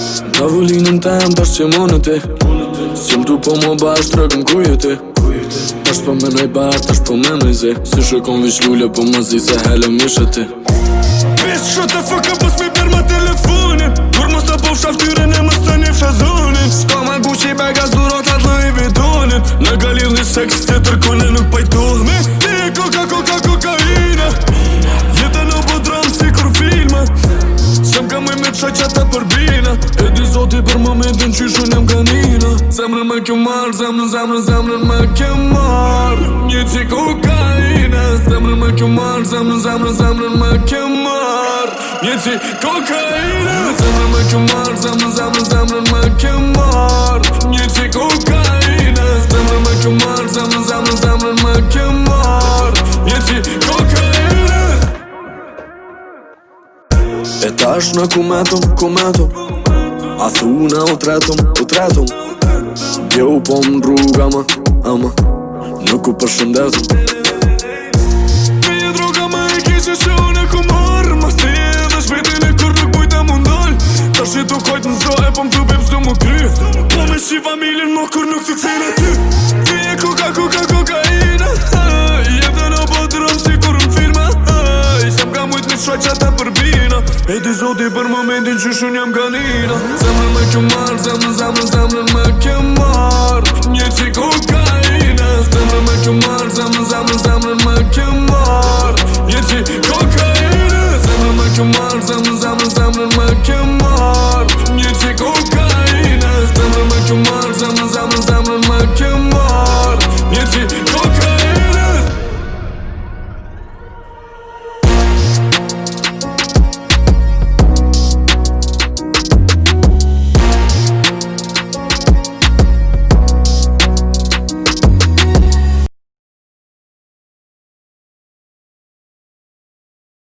Në vëllinën të jam pas që monë të Së më du po më bas të rëgëm ku jë të Pas po për me nëj bar, pas po për me nëj zë Si shëkon vish lullë po më zi se hele më shë të Bish shë të fëka pas mi për më telefonin Kur më së po fshaf tyre më së një fshazonin Së po më gu që i bëga së durot atë në i vidonin Në galil një seks të të rëkune nuk pajtohë me Shë që të përbi mira E di zoti për momentin që shu njëm kanina Zemrën me kjo marrë, zemrën, zemrën, zemrën me kjo Një që kokaina Zemrën me kjo marrë, zemrën, zemrën, zemrën me kjo Një që kokaina Zemrën me kjo marrë, zemrën, zemrën, zemrën me kjo Tash në kumetëm, kumetëm A thunëa u tretëm, u tretëm Dhe u pomë në rruga më, më Nuk u përshëmdetëm Mie rruga më e kishe që u në kumor e po më të bips dhe më kry Po me shi familin më kur nuk të cilët Mie kuka, kuka, kokaina Jete në botërëm si kur në firma Isepka më ujtë një shwaqata E ti zoti për momentin që shën jam kanina Zemër me që marë, zemër, zemër, zemër me ke marë Një që kokaina Zemër me që marë, zemër, zemër, zemër me ke marë Një që kokaina Zemër me që marë